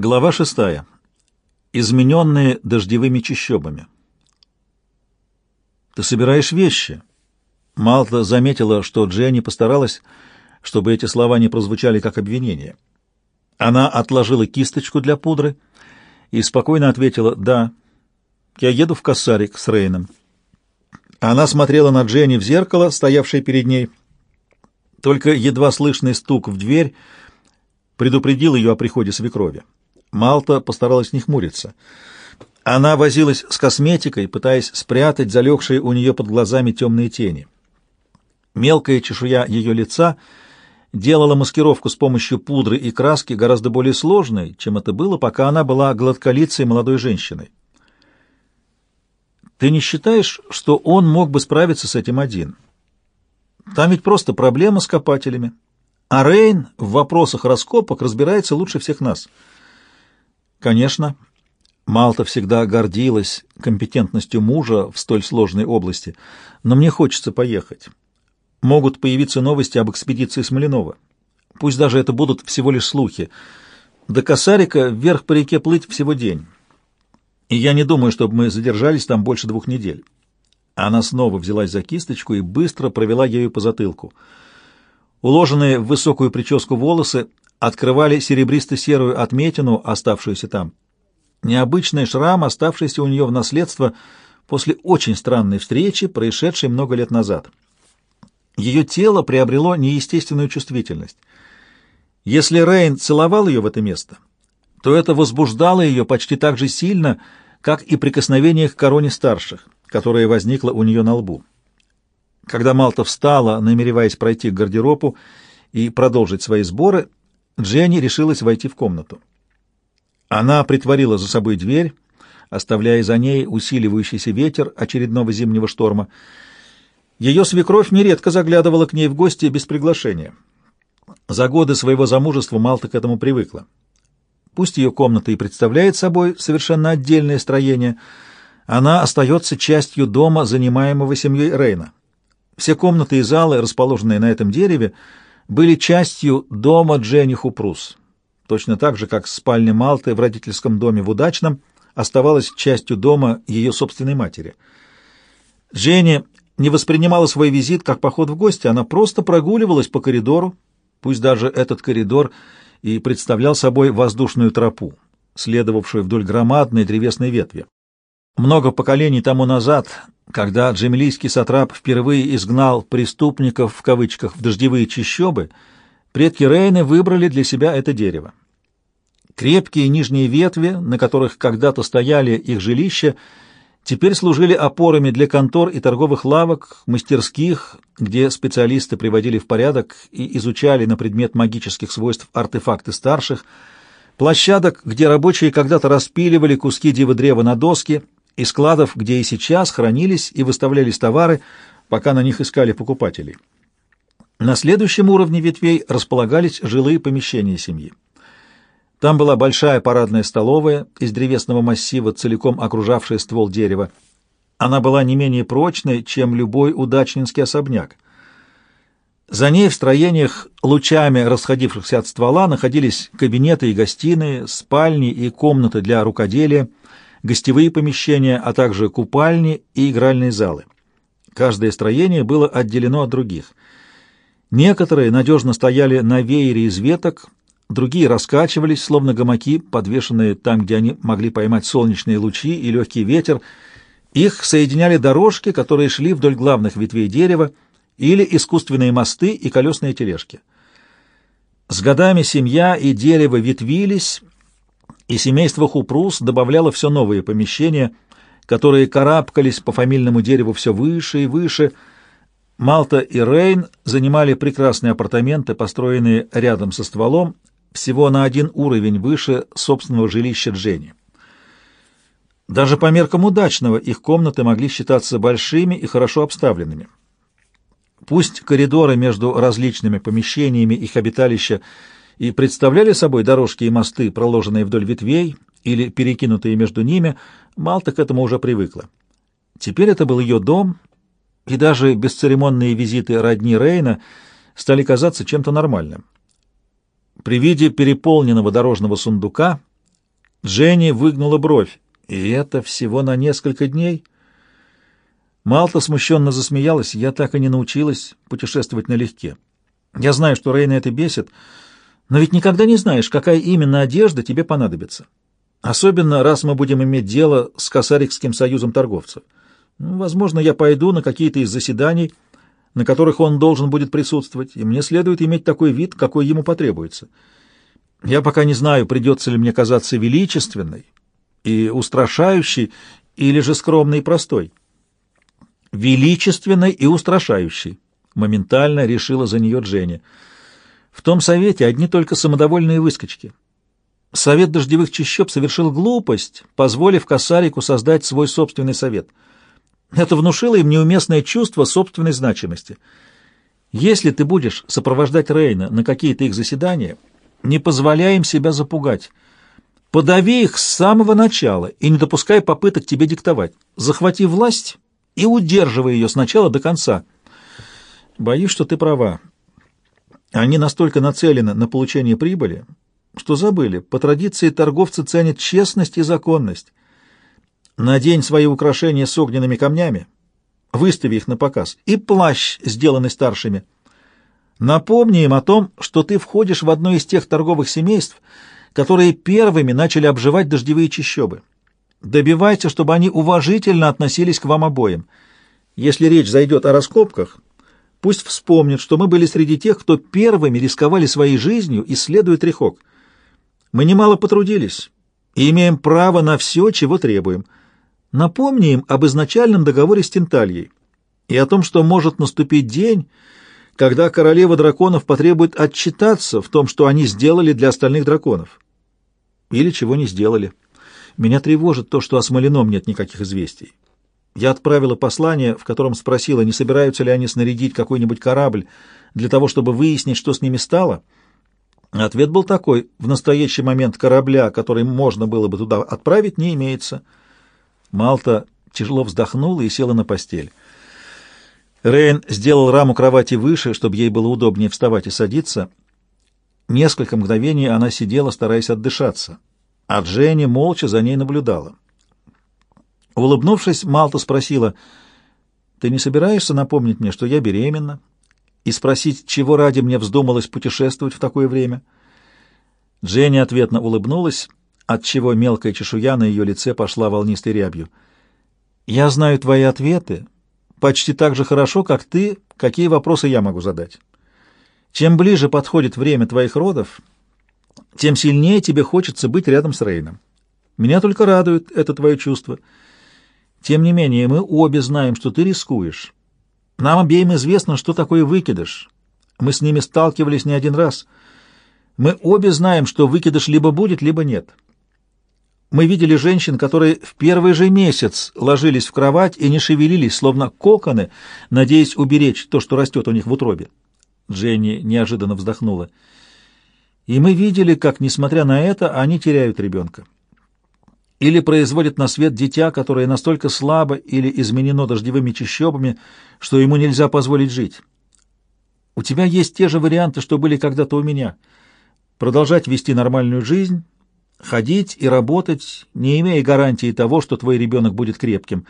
Глава шестая. Измененные дождевыми чащобами. «Ты собираешь вещи?» Малта заметила, что Дженни постаралась, чтобы эти слова не прозвучали как обвинение. Она отложила кисточку для пудры и спокойно ответила «Да, я еду в Кассарик с Рейном». Она смотрела на Дженни в зеркало, стоявшее перед ней. Только едва слышный стук в дверь предупредил ее о приходе свекрови. Малта постаралась не хмуриться. Она возилась с косметикой, пытаясь спрятать залегшие у нее под глазами темные тени. Мелкая чешуя ее лица делала маскировку с помощью пудры и краски гораздо более сложной, чем это было, пока она была гладколицей молодой женщиной. Ты не считаешь, что он мог бы справиться с этим один? Там ведь просто проблема с копателями. А Рейн в вопросах раскопок разбирается лучше всех нас. Конечно, Малта всегда гордилась компетентностью мужа в столь сложной области, но мне хочется поехать. Могут появиться новости об экспедиции Смоленова. Пусть даже это будут всего лишь слухи. До Косарика вверх по реке плыть всего день. И я не думаю, чтобы мы задержались там больше двух недель. Она снова взялась за кисточку и быстро провела ею по затылку. Уложенные в высокую прическу волосы открывали серебристо-серую отметину, оставшуюся там. Необычный шрам, оставшийся у нее в наследство после очень странной встречи, происшедшей много лет назад. Ее тело приобрело неестественную чувствительность. Если Рейн целовал ее в это место, то это возбуждало ее почти так же сильно, как и прикосновение к короне старших, которое возникло у нее на лбу. Когда Малта встала, намереваясь пройти к гардеробу и продолжить свои сборы, Дженни решилась войти в комнату. Она притворила за собой дверь, оставляя за ней усиливающийся ветер очередного зимнего шторма. Ее свекровь нередко заглядывала к ней в гости без приглашения. За годы своего замужества Малта к этому привыкла. Пусть ее комната и представляет собой совершенно отдельное строение, она остается частью дома, занимаемого семьей Рейна. Все комнаты и залы, расположенные на этом дереве, были частью дома Дженни Хупрус, точно так же, как спальня Малты в родительском доме в Удачном оставалась частью дома ее собственной матери. Дженни не воспринимала свой визит как поход в гости, она просто прогуливалась по коридору, пусть даже этот коридор и представлял собой воздушную тропу, следовавшую вдоль громадной древесной ветви. Много поколений тому назад, когда джемилийский сатрап впервые изгнал «преступников» в кавычках в дождевые чащобы, предки Рейны выбрали для себя это дерево. Крепкие нижние ветви, на которых когда-то стояли их жилища, теперь служили опорами для контор и торговых лавок, мастерских, где специалисты приводили в порядок и изучали на предмет магических свойств артефакты старших, площадок, где рабочие когда-то распиливали куски дивы-древа на доски — и складов, где и сейчас хранились и выставлялись товары, пока на них искали покупателей. На следующем уровне ветвей располагались жилые помещения семьи. Там была большая парадная столовая из древесного массива, целиком окружавшая ствол дерева. Она была не менее прочной, чем любой удачнинский особняк. За ней в строениях, лучами расходившихся от ствола, находились кабинеты и гостиные, спальни и комнаты для рукоделия, гостевые помещения, а также купальни и игральные залы. Каждое строение было отделено от других. Некоторые надежно стояли на веере из веток, другие раскачивались, словно гамаки, подвешенные там, где они могли поймать солнечные лучи и легкий ветер. Их соединяли дорожки, которые шли вдоль главных ветвей дерева, или искусственные мосты и колесные тележки. С годами семья и дерево ветвились, и семейство Хупрус добавляло все новые помещения, которые карабкались по фамильному дереву все выше и выше. Малта и Рейн занимали прекрасные апартаменты, построенные рядом со стволом, всего на один уровень выше собственного жилища Дженни. Даже по меркам удачного их комнаты могли считаться большими и хорошо обставленными. Пусть коридоры между различными помещениями их обиталища и представляли собой дорожки и мосты, проложенные вдоль ветвей или перекинутые между ними, Малта к этому уже привыкла. Теперь это был ее дом, и даже бесцеремонные визиты родни Рейна стали казаться чем-то нормальным. При виде переполненного дорожного сундука Дженни выгнула бровь. «И это всего на несколько дней?» Малта смущенно засмеялась. «Я так и не научилась путешествовать налегке. Я знаю, что Рейна это бесит, но ведь никогда не знаешь, какая именно одежда тебе понадобится. Особенно, раз мы будем иметь дело с Косарикским союзом торговцев. Ну, возможно, я пойду на какие-то из заседаний, на которых он должен будет присутствовать, и мне следует иметь такой вид, какой ему потребуется. Я пока не знаю, придется ли мне казаться величественной и устрашающей, или же скромной и простой. Величественной и устрашающей, моментально решила за нее Дженни. В том совете одни только самодовольные выскочки. Совет дождевых чащоб совершил глупость, позволив Косарику создать свой собственный совет. Это внушило им неуместное чувство собственной значимости. Если ты будешь сопровождать Рейна на какие-то их заседания, не позволяй им себя запугать. Подави их с самого начала и не допускай попыток тебе диктовать. Захвати власть и удерживай ее сначала до конца. Боюсь, что ты права. Они настолько нацелены на получение прибыли, что забыли. По традиции торговцы ценят честность и законность. Надень свои украшения с огненными камнями, выстави их на показ, и плащ, сделанный старшими — Напомни им о том, что ты входишь в одно из тех торговых семейств, которые первыми начали обживать дождевые чащобы. Добивайся, чтобы они уважительно относились к вам обоим. Если речь зайдет о раскопках, пусть вспомнят, что мы были среди тех, кто первыми рисковали своей жизнью, исследуя трехок. Мы немало потрудились и имеем право на все, чего требуем. Напомни им об изначальном договоре с Тентальей и о том, что может наступить день, когда королева драконов потребует отчитаться в том, что они сделали для остальных драконов. Или чего не сделали. Меня тревожит то, что о Смолином нет никаких известий. Я отправила послание, в котором спросила, не собираются ли они снарядить какой-нибудь корабль для того, чтобы выяснить, что с ними стало. Ответ был такой. В настоящий момент корабля, который можно было бы туда отправить, не имеется. Малта тяжело вздохнула и села на постель. Рейн сделал раму кровати выше, чтобы ей было удобнее вставать и садиться. Несколько мгновений она сидела, стараясь отдышаться, а Дженни молча за ней наблюдала. Улыбнувшись, Малта спросила, «Ты не собираешься напомнить мне, что я беременна, и спросить, чего ради мне вздумалось путешествовать в такое время?» Дженни ответно улыбнулась, отчего мелкая чешуя на ее лице пошла волнистой рябью. «Я знаю твои ответы», почти так же хорошо, как ты, какие вопросы я могу задать. Чем ближе подходит время твоих родов, тем сильнее тебе хочется быть рядом с Рейном. Меня только радует это твое чувство. Тем не менее, мы обе знаем, что ты рискуешь. Нам обеим известно, что такое выкидыш. Мы с ними сталкивались не один раз. Мы обе знаем, что выкидыш либо будет, либо нет. Мы видели женщин, которые в первый же месяц ложились в кровать и не шевелились, словно коконы, надеясь уберечь то, что растет у них в утробе. Дженни неожиданно вздохнула. И мы видели, как, несмотря на это, они теряют ребенка. Или производят на свет дитя, которое настолько слабо или изменено дождевыми чащобами, что ему нельзя позволить жить. У тебя есть те же варианты, что были когда-то у меня. Продолжать вести нормальную жизнь ходить и работать, не имея гарантии того, что твой ребенок будет крепким.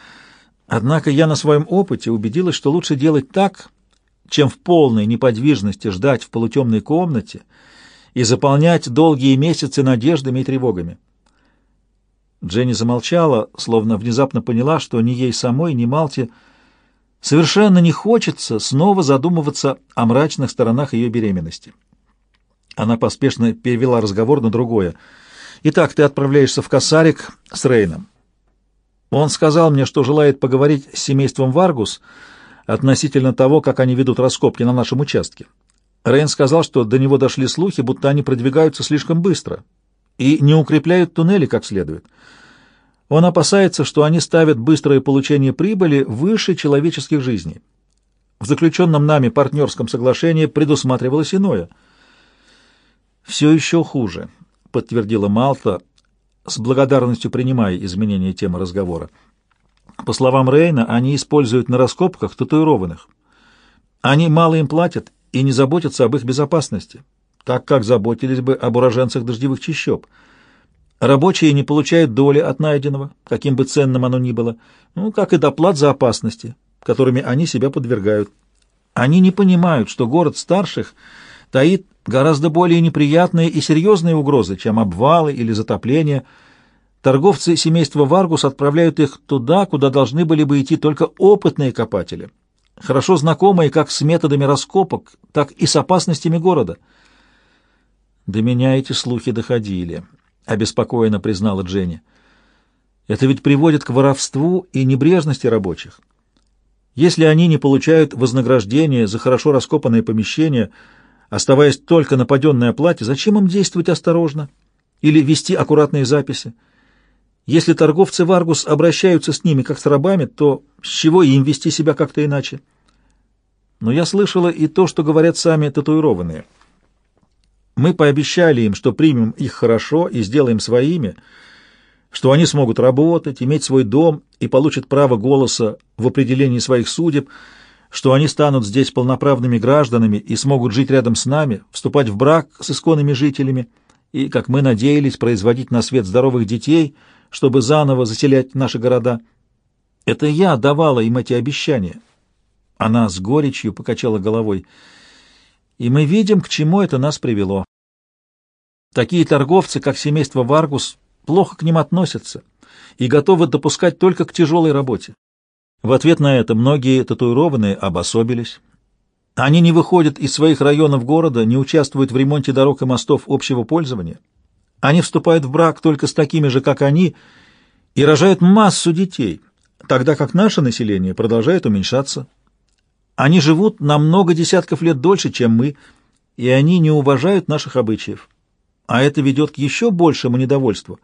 Однако я на своем опыте убедилась, что лучше делать так, чем в полной неподвижности ждать в полутемной комнате и заполнять долгие месяцы надеждами и тревогами. Дженни замолчала, словно внезапно поняла, что ни ей самой, ни Малте совершенно не хочется снова задумываться о мрачных сторонах ее беременности. Она поспешно перевела разговор на другое — Итак, ты отправляешься в Кассарик с Рейном. Он сказал мне, что желает поговорить с семейством Варгус относительно того, как они ведут раскопки на нашем участке. Рейн сказал, что до него дошли слухи, будто они продвигаются слишком быстро и не укрепляют туннели как следует. Он опасается, что они ставят быстрое получение прибыли выше человеческих жизней. В заключенном нами партнерском соглашении предусматривалось иное. Все еще хуже. — подтвердила Малта, с благодарностью принимая изменение темы разговора. По словам Рейна, они используют на раскопках татуированных. Они мало им платят и не заботятся об их безопасности, так как заботились бы об уроженцах дождевых чащоб. Рабочие не получают доли от найденного, каким бы ценным оно ни было, ну, как и доплат за опасности, которыми они себя подвергают. Они не понимают, что город старших таит гораздо более неприятные и серьезные угрозы, чем обвалы или затопления. Торговцы семейства Варгус отправляют их туда, куда должны были бы идти только опытные копатели, хорошо знакомые как с методами раскопок, так и с опасностями города. До меня эти слухи доходили обеспокоенно признала Дженни. Это ведь приводит к воровству и небрежности рабочих. Если они не получают вознаграждение за хорошо раскопанное помещение, оставаясь только на паденной оплате, зачем им действовать осторожно или вести аккуратные записи? Если торговцы в Аргус обращаются с ними как с рабами, то с чего им вести себя как-то иначе? Но я слышала и то, что говорят сами татуированные — мы пообещали им, что примем их хорошо и сделаем своими, что они смогут работать, иметь свой дом и получат право голоса в определении своих судеб, что они станут здесь полноправными гражданами и смогут жить рядом с нами, вступать в брак с исконными жителями и, как мы надеялись, производить на свет здоровых детей, чтобы заново заселять наши города. Это я давала им эти обещания. Она с горечью покачала головой. И мы видим, к чему это нас привело. Такие торговцы, как семейство Варгус, плохо к ним относятся и готовы допускать только к тяжелой работе. В ответ на это многие татуированные обособились. Они не выходят из своих районов города, не участвуют в ремонте дорог и мостов общего пользования. Они вступают в брак только с такими же, как они, и рожают массу детей, тогда как наше население продолжает уменьшаться. Они живут на много десятков лет дольше, чем мы, и они не уважают наших обычаев а это ведет к еще большему недовольству,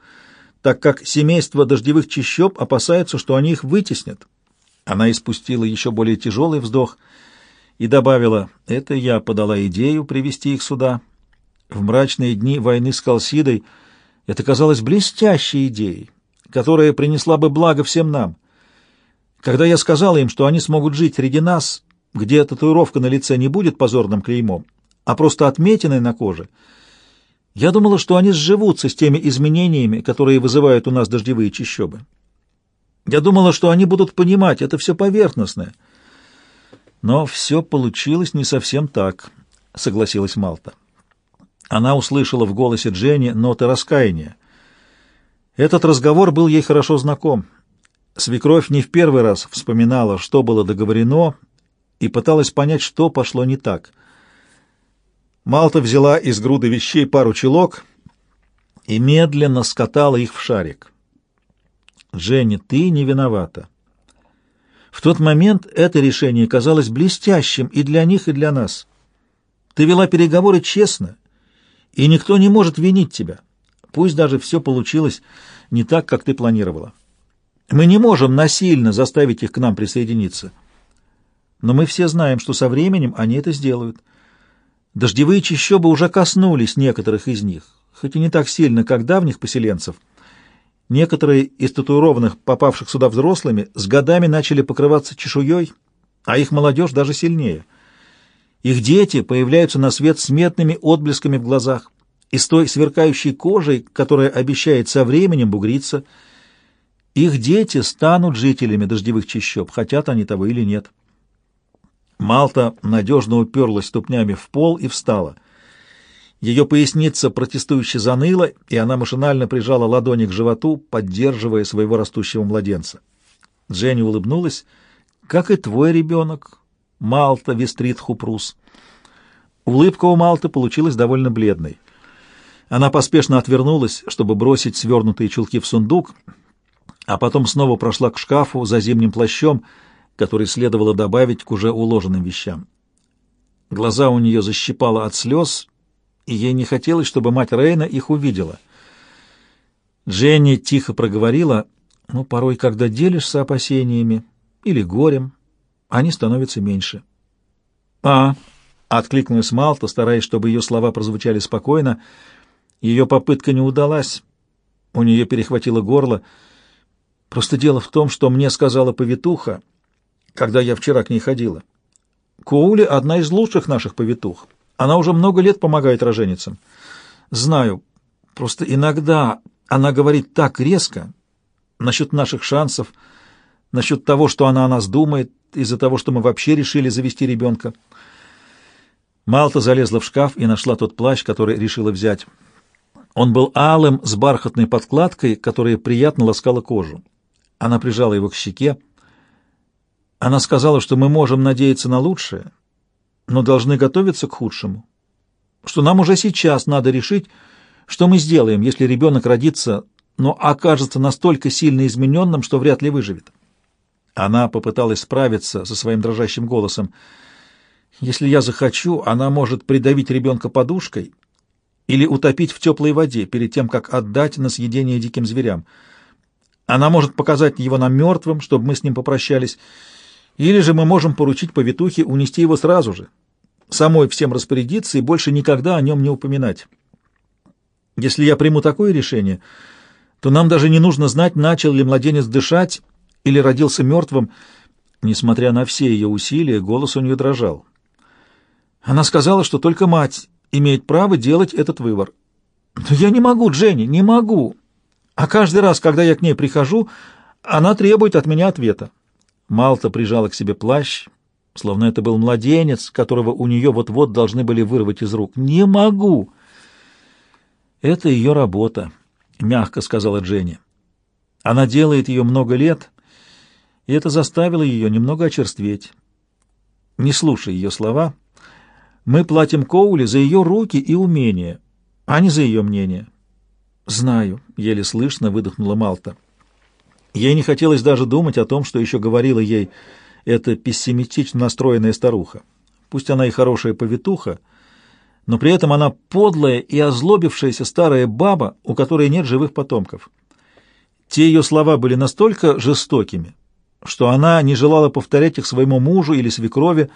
так как семейство дождевых чащоб опасается, что они их вытеснят. Она испустила еще более тяжелый вздох и добавила, «Это я подала идею привести их сюда. В мрачные дни войны с Калсидой это казалось блестящей идеей, которая принесла бы благо всем нам. Когда я сказала им, что они смогут жить среди нас, где татуировка на лице не будет позорным клеймом, а просто отметиной на коже — я думала, что они сживутся с теми изменениями, которые вызывают у нас дождевые чащобы. Я думала, что они будут понимать, это все поверхностное. Но все получилось не совсем так, согласилась Малта. Она услышала в голосе Дженни ноты раскаяния. Этот разговор был ей хорошо знаком. Свекровь не в первый раз вспоминала, что было договорено, и пыталась понять, что пошло не так — Малта взяла из груды вещей пару чулок и медленно скатала их в шарик. «Дженни, ты не виновата. В тот момент это решение казалось блестящим и для них, и для нас. Ты вела переговоры честно, и никто не может винить тебя, пусть даже все получилось не так, как ты планировала. Мы не можем насильно заставить их к нам присоединиться, но мы все знаем, что со временем они это сделают». Дождевые чащобы уже коснулись некоторых из них, хоть и не так сильно, как давних поселенцев. Некоторые из татуированных, попавших сюда взрослыми, с годами начали покрываться чешуей, а их молодежь даже сильнее. Их дети появляются на свет с метными отблесками в глазах и с той сверкающей кожей, которая обещает со временем бугриться. Их дети станут жителями дождевых чащоб, хотят они того или нет. Малта надежно уперлась ступнями в пол и встала. Ее поясница протестующе заныла, и она машинально прижала ладони к животу, поддерживая своего растущего младенца. Дженни улыбнулась. «Как и твой ребенок, Малта Вестрит Хупрус». Улыбка у Малты получилась довольно бледной. Она поспешно отвернулась, чтобы бросить свернутые чулки в сундук, а потом снова прошла к шкафу за зимним плащом — который следовало добавить к уже уложенным вещам. Глаза у нее защипало от слез, и ей не хотелось, чтобы мать Рейна их увидела. Дженни тихо проговорила, «Ну, порой, когда делишься опасениями или горем, они становятся меньше». «А», — откликнулась Малта, стараясь, чтобы ее слова прозвучали спокойно, ее попытка не удалась, у нее перехватило горло. «Просто дело в том, что мне сказала повитуха, — когда я вчера к ней ходила. Коули — одна из лучших наших повитух. Она уже много лет помогает роженицам. Знаю, просто иногда Она говорит так резко насчет наших шансов, насчет того, что она о нас думает, из-за того, что мы вообще решили завести ребенка. Малта залезла в шкаф и нашла тот плащ, который решила взять. Он был алым, с бархатной подкладкой, которая приятно ласкала кожу. Она прижала его к щеке. Она сказала, что мы можем надеяться на лучшее, но должны готовиться к худшему. Что нам уже сейчас надо решить, что мы сделаем, если ребенок родится, но окажется настолько сильно измененным, что вряд ли выживет. Она попыталась справиться со своим дрожащим голосом. Если я захочу, она может придавить ребенка подушкой или утопить в теплой воде перед тем, как отдать на съедение диким зверям. Она может показать его нам мертвым, чтобы мы с ним попрощались, или же мы можем поручить повитухе унести его сразу же, самой всем распорядиться и больше никогда о нем не упоминать. Если я приму такое решение, то нам даже не нужно знать, начал ли младенец дышать или родился мертвым. Несмотря на все ее усилия, голос у нее дрожал. Она сказала, что только мать имеет право делать этот выбор. Но я не могу, Дженни, не могу. А каждый раз, когда я к ней прихожу, она требует от меня ответа. Малта прижала к себе плащ, словно это был младенец, которого у нее вот-вот должны были вырвать из рук. «Не могу!» «Это ее работа», — мягко сказала Дженни. «Она делает ее много лет, и это заставило ее немного очерстветь. Не слушай ее слова» Мы платим Коули за ее руки и умения, а не за ее мнение. Знаю, еле слышно выдохнула Малта. Ей не хотелось даже думать о том, что еще говорила ей эта пессимистично настроенная старуха. Пусть она и хорошая повитуха, но при этом она подлая и озлобившаяся старая баба, у которой нет живых потомков. Те ее слова были настолько жестокими, что она не желала повторять их своему мужу или свекрови,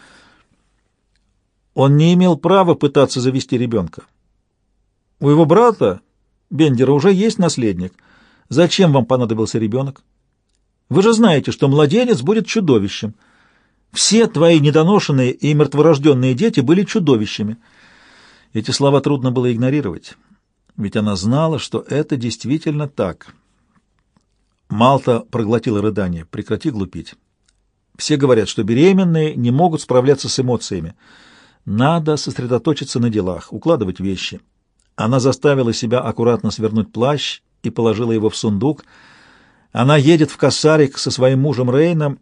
он не имел права пытаться завести ребенка. У его брата, Бендера, уже есть наследник. Зачем вам понадобился ребенок? Вы же знаете, что младенец будет чудовищем. Все твои недоношенные и мертворожденные дети были чудовищами. Эти слова трудно было игнорировать, ведь она знала, что это действительно так. Малта проглотила рыдание. Прекрати глупить. Все говорят, что беременные не могут справляться с эмоциями. Надо сосредоточиться на делах, укладывать вещи. Она заставила себя аккуратно свернуть плащ и положила его в сундук. Она едет в Кассарик со своим мужем Рейном,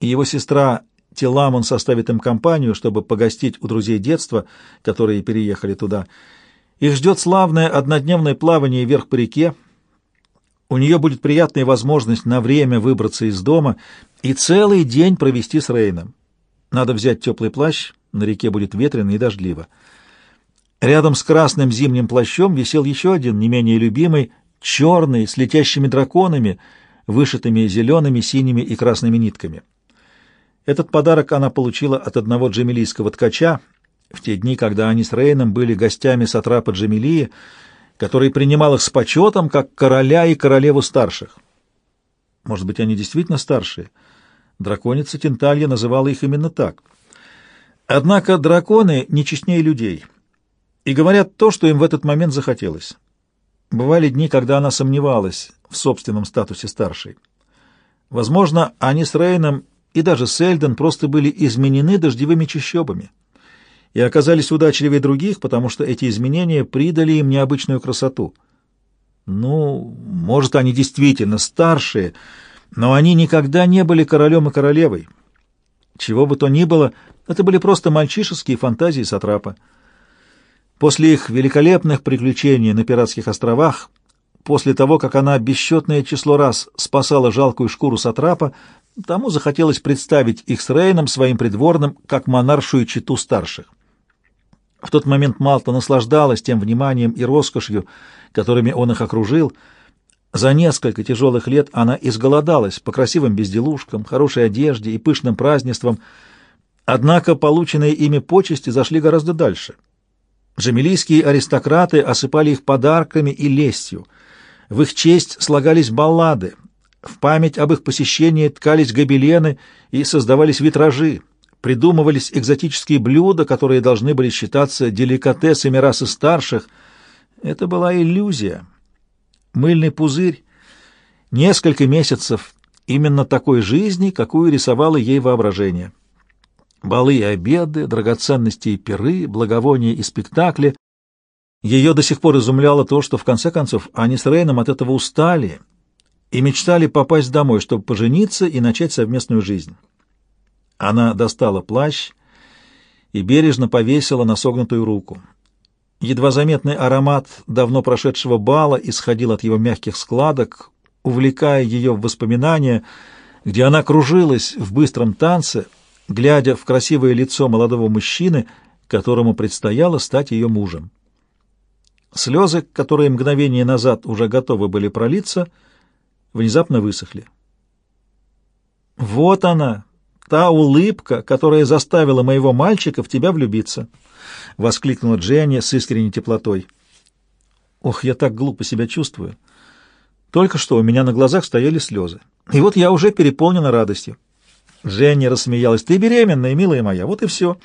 и его сестра Теламон составит им компанию, чтобы погостить у друзей детства, которые переехали туда. Их ждет славное однодневное плавание вверх по реке. У нее будет приятная возможность на время выбраться из дома и целый день провести с Рейном. Надо взять теплый плащ, на реке будет ветрено и дождливо. Рядом с красным зимним плащом висел еще один, не менее любимый, черный, с летящими драконами, вышитыми зелеными, синими и красными нитками. Этот подарок она получила от одного джемилийского ткача в те дни, когда они с Рейном были гостями сатрапа Джемилии, который принимал их с почетом, как короля и королеву старших. Может быть, они действительно старшие? Драконица Тенталья называла их именно так — Однако драконы не честнее людей и говорят то, что им в этот момент захотелось. Бывали дни, когда она сомневалась в собственном статусе старшей. Возможно, они с Рейном и даже Сельден просто были изменены дождевыми чащобами и оказались удачливее других, потому что эти изменения придали им необычную красоту. Ну, может, они действительно старшие, но они никогда не были королем и королевой. Чего бы то ни было, это были просто мальчишеские фантазии Сатрапа. После их великолепных приключений на пиратских островах, после того, как она бесчетное число раз спасала жалкую шкуру Сатрапа, тому захотелось представить их с Рейном своим придворным, как монаршую читу старших. В тот момент Малта наслаждалась тем вниманием и роскошью, которыми он их окружил. За несколько тяжелых лет она изголодалась по красивым безделушкам, хорошей одежде и пышным празднествам, Однако полученные ими почести зашли гораздо дальше. Джамилийские аристократы осыпали их подарками и лестью. В их честь слагались баллады, в память об их посещении ткались гобелены и создавались витражи, придумывались экзотические блюда, которые должны были считаться деликатесами расы старших. Это была иллюзия. Мыльный пузырь, несколько месяцев именно такой жизни, какую рисовало ей воображение. Балы и обеды, драгоценности и пиры, благовония и спектакли. Ее до сих пор изумляло то, что в конце концов они с Рейном от этого устали и мечтали попасть домой, чтобы пожениться и начать совместную жизнь. Она достала плащ и бережно повесила на согнутую руку. Едва заметный аромат давно прошедшего бала исходил от его мягких складок, увлекая ее в воспоминания, где она кружилась в быстром танце, глядя в красивое лицо молодого мужчины, которому предстояло стать ее мужем. Слезы, которые мгновение назад уже готовы были пролиться, внезапно высохли. «Вот она, та улыбка, которая заставила моего мальчика в тебя влюбиться!» — воскликнула Дженни с искренней теплотой. «Ох, я так глупо себя чувствую!» Только что у меня на глазах стояли слезы. И вот я уже переполнена радостью. Женя рассмеялась. «Ты беременная, милая моя, вот и все».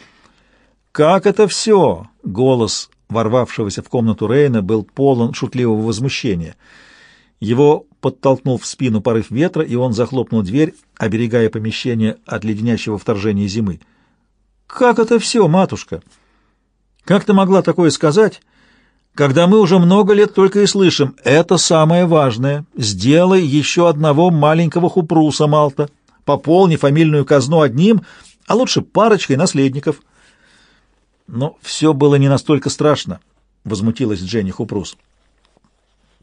«Как это все?» Голос ворвавшегося в комнату Рейна был полон шутливого возмущения. Его подтолкнул в спину порыв ветра, и он захлопнул дверь, оберегая помещение от леденящего вторжения зимы. «Как это все, матушка? Как ты могла такое сказать?» когда мы уже много лет только и слышим «это самое важное, сделай еще одного маленького хупруса, Малта, пополни фамильную казну одним, а лучше парочкой наследников». Но все было не настолько страшно, — возмутилась Дженни Хупрус.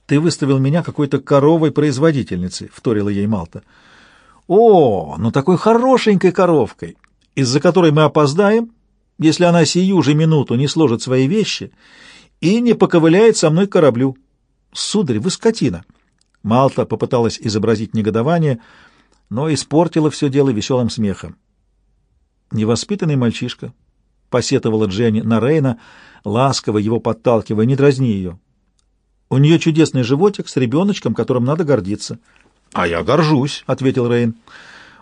«Ты выставил меня какой-то коровой производительницей», — вторила ей Малта. «О, ну такой хорошенькой коровкой, из-за которой мы опоздаем, если она сию же минуту не сложит свои вещи и не поковыляет со мной к кораблю. Сударь, вы скотина. Малта попыталась изобразить негодование, но испортила все дело веселым смехом. Невоспитанный мальчишка, — посетовала Дженни на Рейна, ласково его подталкивая, — не дразни ее. У нее чудесный животик с ребеночком, которым надо гордиться. — А я горжусь, — ответил Рейн.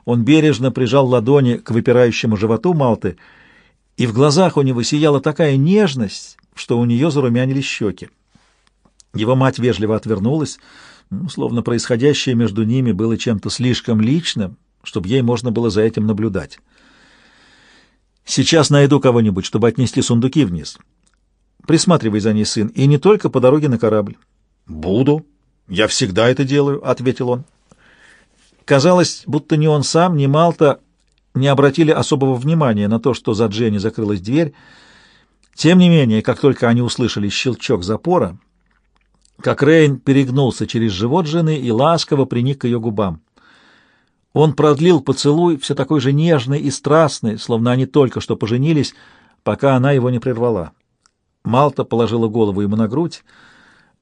Он бережно прижал ладони к выпирающему животу Малты, и в глазах у него сияла такая нежность, что у нее зарумянились щеки. Его мать вежливо отвернулась, ну, словно происходящее между ними было чем-то слишком личным, чтобы ей можно было за этим наблюдать. «Сейчас найду кого-нибудь, чтобы отнести сундуки вниз. Присматривай за ней, сын, и не только по дороге на корабль». «Буду. Я всегда это делаю», — ответил он. Казалось, будто ни он сам, ни Малта не обратили особого внимания на то, что за Дженни закрылась дверь, тем не менее, как только они услышали щелчок запора, как Рейн перегнулся через живот жены и ласково приник к ее губам. Он продлил поцелуй, все такой же нежный и страстный, словно они только что поженились, пока она его не прервала. Малта положила голову ему на грудь,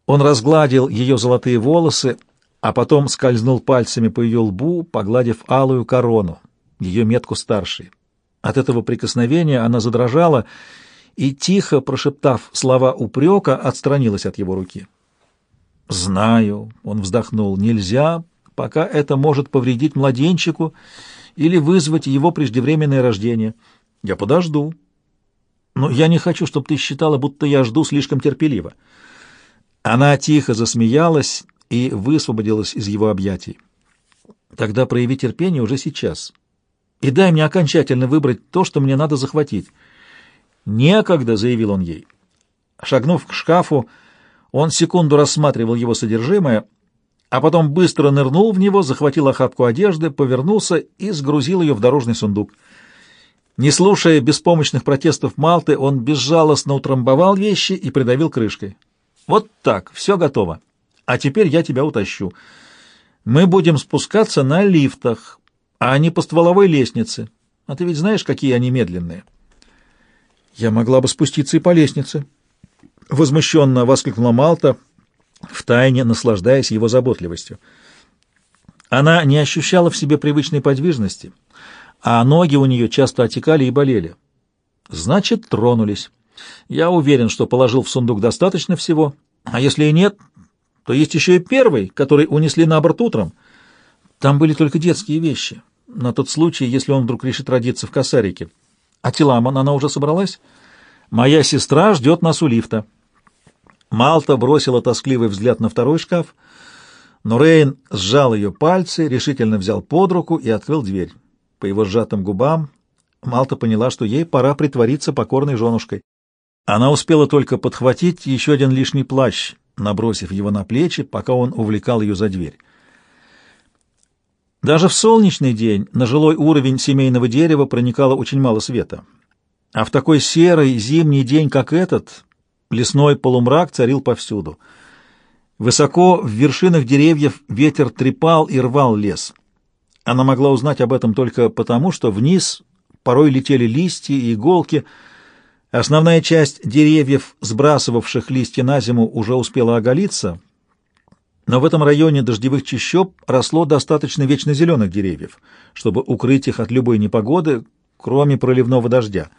он разгладил ее золотые волосы, а потом скользнул пальцами по ее лбу, погладив алую корону, ее метку старшей. От этого прикосновения она задрожала и, тихо прошептав слова упрека, отстранилась от его руки. «Знаю», — он вздохнул, — «нельзя, пока это может повредить младенчику или вызвать его преждевременное рождение. Я подожду. Но я не хочу, чтобы ты считала, будто я жду слишком терпеливо». Она тихо засмеялась и высвободилась из его объятий. «Тогда прояви терпение уже сейчас и дай мне окончательно выбрать то, что мне надо захватить». «Некогда», — заявил он ей. Шагнув к шкафу, он секунду рассматривал его содержимое, а потом быстро нырнул в него, захватил охапку одежды, повернулся и сгрузил ее в дорожный сундук. Не слушая беспомощных протестов Малты, он безжалостно утрамбовал вещи и придавил крышкой. «Вот так, все готово. А теперь я тебя утащу. Мы будем спускаться на лифтах, а не по стволовой лестнице. А ты ведь знаешь, какие они медленные». Я могла бы спуститься и по лестнице. Возмущенно воскликнула Малта, втайне наслаждаясь его заботливостью. Она не ощущала в себе привычной подвижности, а ноги у нее часто отекали и болели. Значит, тронулись. Я уверен, что положил в сундук достаточно всего, а если и нет, то есть еще и первый, который унесли на борт утром. Там были только детские вещи, на тот случай, если он вдруг решит родиться в косарике. А Тиламан, она уже собралась? Моя сестра ждет нас у лифта. Малта бросила тоскливый взгляд на второй шкаф, но Рейн сжал ее пальцы, решительно взял под руку и открыл дверь. По его сжатым губам Малта поняла, что ей пора притвориться покорной женушкой. Она успела только подхватить еще один лишний плащ, набросив его на плечи, пока он увлекал ее за дверь. Даже в солнечный день на жилой уровень семейного дерева проникало очень мало света. А в такой серый зимний день, как этот, лесной полумрак царил повсюду. Высоко в вершинах деревьев ветер трепал и рвал лес. Она могла узнать об этом только потому, что вниз порой летели листья и иголки. Основная часть деревьев, сбрасывавших листья на зиму, уже успела оголиться, но в этом районе дождевых чащоб росло достаточно вечно зеленых деревьев, чтобы укрыть их от любой непогоды, кроме проливного дождя —